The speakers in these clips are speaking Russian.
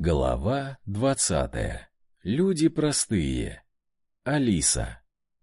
Глава двадцатая. Люди простые. Алиса.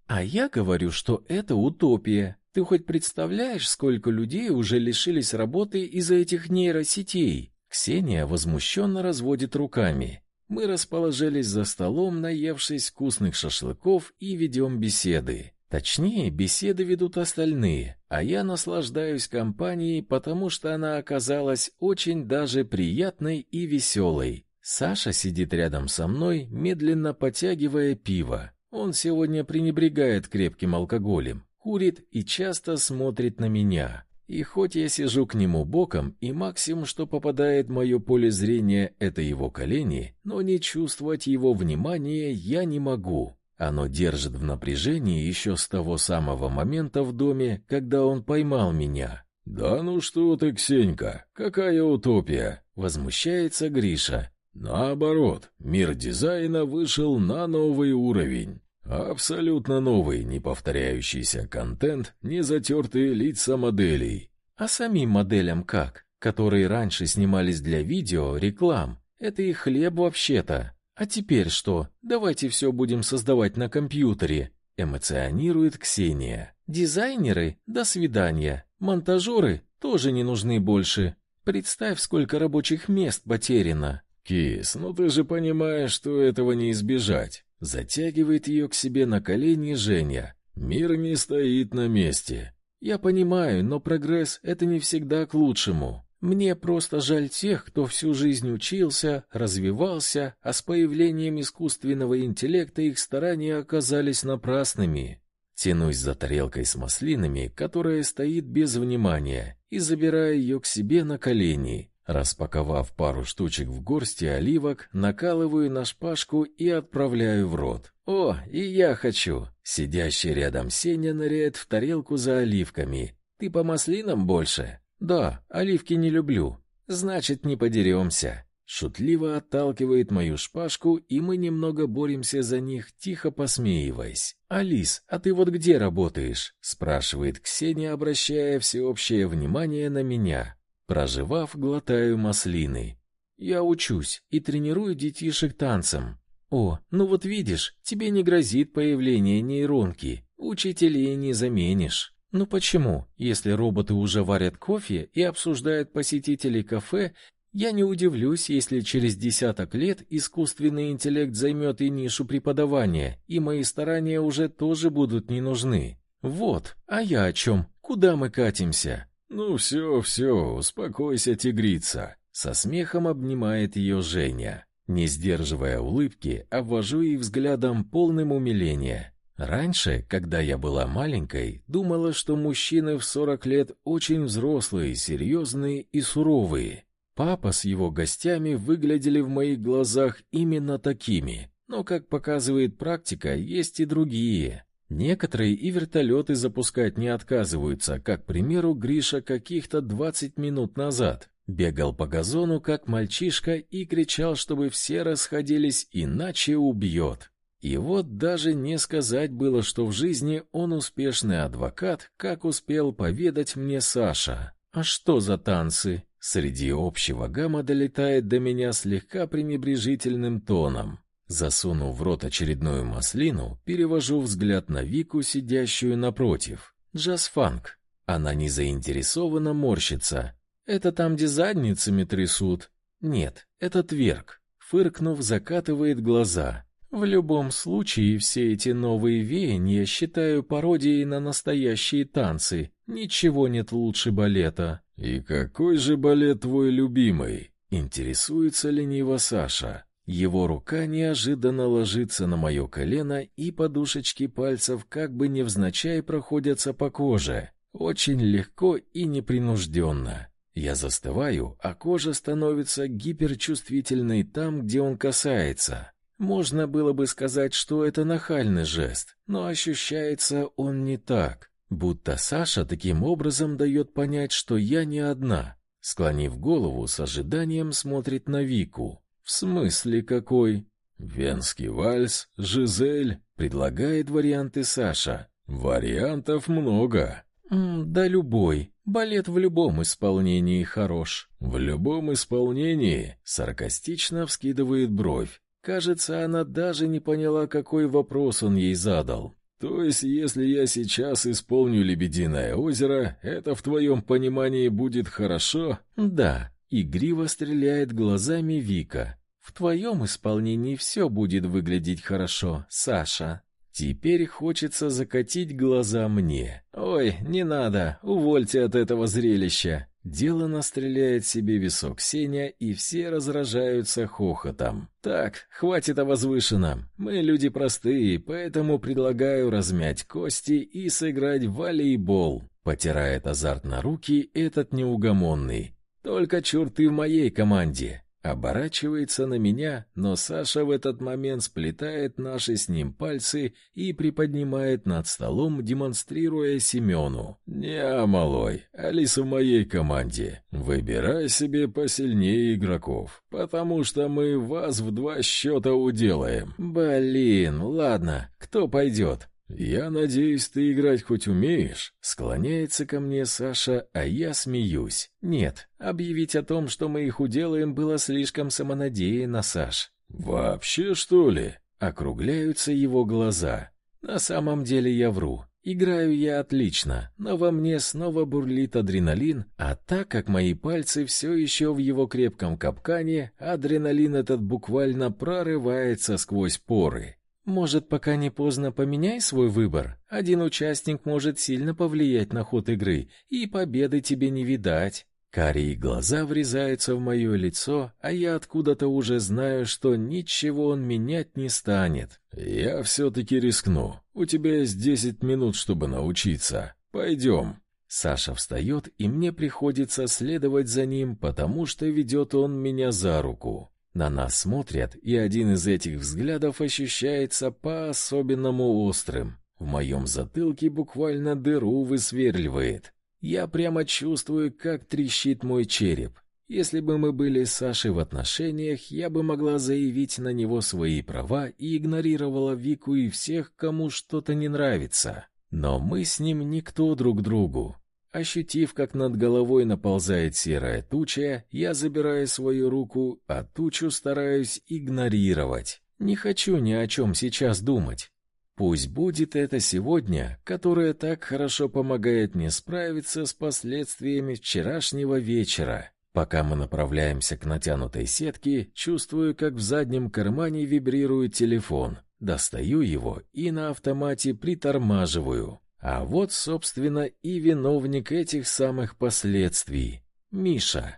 А я говорю, что это утопия. Ты хоть представляешь, сколько людей уже лишились работы из-за этих нейросетей? Ксения возмущенно разводит руками. Мы расположились за столом, наевшись вкусных шашлыков и ведем беседы. Точнее, беседы ведут остальные, а я наслаждаюсь компанией, потому что она оказалась очень даже приятной и веселой. Саша сидит рядом со мной, медленно потягивая пиво. Он сегодня пренебрегает крепким алкоголем, курит и часто смотрит на меня. И хоть я сижу к нему боком, и максимум, что попадает в мое поле зрения, это его колени, но не чувствовать его внимания я не могу. Оно держит в напряжении еще с того самого момента в доме, когда он поймал меня. «Да ну что ты, Ксенька, какая утопия!» — возмущается Гриша. «Наоборот, мир дизайна вышел на новый уровень. Абсолютно новый, не повторяющийся контент, не затертые лица моделей». «А самим моделям как? Которые раньше снимались для видео, реклам. Это их хлеб вообще-то. А теперь что? Давайте все будем создавать на компьютере. Эмоционирует Ксения. Дизайнеры? До свидания. Монтажеры? Тоже не нужны больше. Представь, сколько рабочих мест потеряно. Кис, ну ты же понимаешь, что этого не избежать. Затягивает ее к себе на колени Женя. Мир не стоит на месте. Я понимаю, но прогресс это не всегда к лучшему. Мне просто жаль тех, кто всю жизнь учился, развивался, а с появлением искусственного интеллекта их старания оказались напрасными. Тянусь за тарелкой с маслинами, которая стоит без внимания, и забираю ее к себе на колени. Распаковав пару штучек в горсти оливок, накалываю на шпажку и отправляю в рот. О, и я хочу. Сидящий рядом Сеня ныряет в тарелку за оливками. Ты по маслинам больше? Да, оливки не люблю. Значит, не подеремся. Шутливо отталкивает мою шпажку, и мы немного боремся за них, тихо посмеиваясь. Алис, а ты вот где работаешь? спрашивает Ксения, обращая всеобщее внимание на меня. Проживав, глотаю маслины. Я учусь и тренирую детишек танцам. О, ну вот видишь, тебе не грозит появление нейронки. Учителей не заменишь. Ну почему? Если роботы уже варят кофе и обсуждают посетителей кафе, я не удивлюсь, если через десяток лет искусственный интеллект займет и нишу преподавания, и мои старания уже тоже будут не нужны. Вот, а я о чем? Куда мы катимся? Ну все, все, успокойся, тигрица. Со смехом обнимает ее Женя. Не сдерживая улыбки, обвожу ей взглядом полным умиления. Раньше, когда я была маленькой, думала, что мужчины в сорок лет очень взрослые, серьезные и суровые. Папа с его гостями выглядели в моих глазах именно такими. Но, как показывает практика, есть и другие. Некоторые и вертолеты запускать не отказываются, как, к примеру, Гриша каких-то 20 минут назад. Бегал по газону, как мальчишка, и кричал, чтобы все расходились, иначе убьет. И вот даже не сказать было, что в жизни он успешный адвокат, как успел поведать мне Саша. А что за танцы? Среди общего гамма долетает до меня слегка пренебрежительным тоном. Засунув в рот очередную маслину, перевожу взгляд на Вику, сидящую напротив. Джаз-фанк. Она не заинтересованно морщится. Это там где задницами трясут? Нет, это тверк. Фыркнув, закатывает глаза. В любом случае, все эти новые веяния считаю пародией на настоящие танцы. Ничего нет лучше балета. И какой же балет твой любимый? Интересуется лениво Саша. Его рука неожиданно ложится на мое колено, и подушечки пальцев как бы невзначай проходятся по коже. Очень легко и непринужденно. Я застываю, а кожа становится гиперчувствительной там, где он касается. Можно было бы сказать, что это нахальный жест, но ощущается он не так, будто Саша таким образом дает понять, что я не одна. Склонив голову, с ожиданием смотрит на Вику. В смысле какой? Венский вальс, Жизель, предлагает варианты Саша. Вариантов много. Да любой. Балет в любом исполнении хорош. В любом исполнении саркастично вскидывает бровь. Кажется, она даже не поняла, какой вопрос он ей задал. То есть, если я сейчас исполню «Лебединое озеро», это в твоем понимании будет хорошо? Да, игриво стреляет глазами Вика. В твоем исполнении все будет выглядеть хорошо, Саша. Теперь хочется закатить глаза мне. Ой, не надо, увольте от этого зрелища. Делано стреляет себе висок Сеня, и все разражаются хохотом. Так, хватит о возвышенном. Мы люди простые, поэтому предлагаю размять кости и сыграть в волейбол. Потирает азартно руки этот неугомонный. Только чурты в моей команде. Оборачивается на меня, но Саша в этот момент сплетает наши с ним пальцы и приподнимает над столом, демонстрируя Семену. «Не, малой, Алиса в моей команде. Выбирай себе посильнее игроков, потому что мы вас в два счета уделаем». «Блин, ладно, кто пойдет?» «Я надеюсь, ты играть хоть умеешь?» Склоняется ко мне Саша, а я смеюсь. «Нет, объявить о том, что мы их уделаем, было слишком самонадеянно, Саш». «Вообще, что ли?» Округляются его глаза. «На самом деле я вру. Играю я отлично, но во мне снова бурлит адреналин, а так как мои пальцы все еще в его крепком капкане, адреналин этот буквально прорывается сквозь поры. Может, пока не поздно поменяй свой выбор. Один участник может сильно повлиять на ход игры, и победы тебе не видать. Карие глаза врезаются в мое лицо, а я откуда-то уже знаю, что ничего он менять не станет. Я все-таки рискну. У тебя есть десять минут, чтобы научиться. Пойдем. Саша встает, и мне приходится следовать за ним, потому что ведет он меня за руку. На нас смотрят, и один из этих взглядов ощущается по-особенному острым. В моем затылке буквально дыру высверливает. Я прямо чувствую, как трещит мой череп. Если бы мы были с Сашей в отношениях, я бы могла заявить на него свои права и игнорировала Вику и всех, кому что-то не нравится. Но мы с ним никто друг другу. Ощутив, как над головой наползает серая туча, я забираю свою руку, а тучу стараюсь игнорировать. Не хочу ни о чем сейчас думать. Пусть будет это сегодня, которое так хорошо помогает мне справиться с последствиями вчерашнего вечера. Пока мы направляемся к натянутой сетке, чувствую, как в заднем кармане вибрирует телефон. Достаю его и на автомате притормаживаю. А вот, собственно, и виновник этих самых последствий — Миша.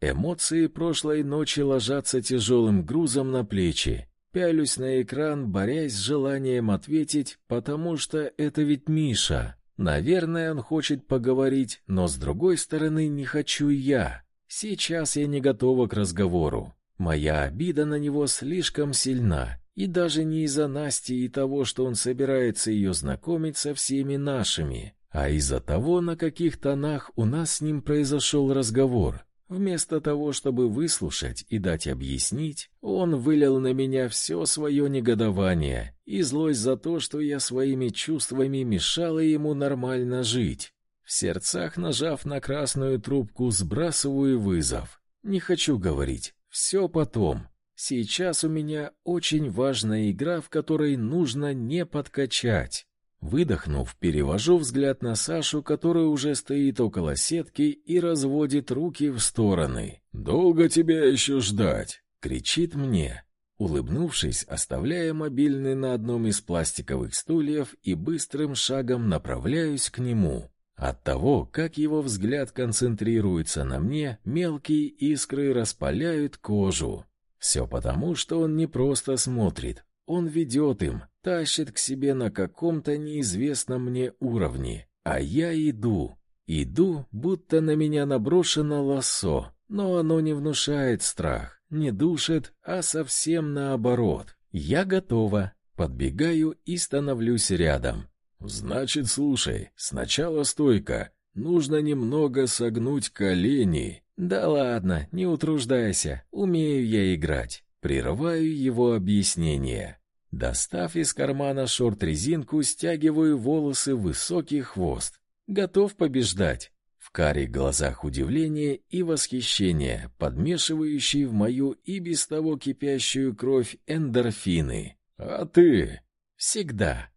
Эмоции прошлой ночи ложатся тяжелым грузом на плечи. Пялюсь на экран, борясь с желанием ответить, потому что это ведь Миша. Наверное, он хочет поговорить, но с другой стороны не хочу я. Сейчас я не готова к разговору. Моя обида на него слишком сильна, и даже не из-за Насти и того, что он собирается ее знакомить со всеми нашими, а из-за того, на каких тонах у нас с ним произошел разговор. Вместо того, чтобы выслушать и дать объяснить, он вылил на меня все свое негодование и злость за то, что я своими чувствами мешала ему нормально жить. В сердцах, нажав на красную трубку, сбрасываю вызов. Не хочу говорить. Все потом. Сейчас у меня очень важная игра, в которой нужно не подкачать. Выдохнув, перевожу взгляд на Сашу, который уже стоит около сетки и разводит руки в стороны. «Долго тебя еще ждать?» — кричит мне. Улыбнувшись, оставляя мобильный на одном из пластиковых стульев и быстрым шагом направляюсь к нему. От того, как его взгляд концентрируется на мне, мелкие искры распаляют кожу. Все потому, что он не просто смотрит, он ведет им, тащит к себе на каком-то неизвестном мне уровне. А я иду. Иду, будто на меня наброшено лассо, но оно не внушает страх, не душит, а совсем наоборот. Я готова. Подбегаю и становлюсь рядом. Значит, слушай, сначала стойка. Нужно немного согнуть колени. Да ладно, не утруждайся, умею я играть. Прерываю его объяснение. Достав из кармана шорт-резинку, стягиваю волосы в высокий хвост. Готов побеждать. В карих глазах удивление и восхищение, подмешивающие в мою и без того кипящую кровь эндорфины. А ты? Всегда.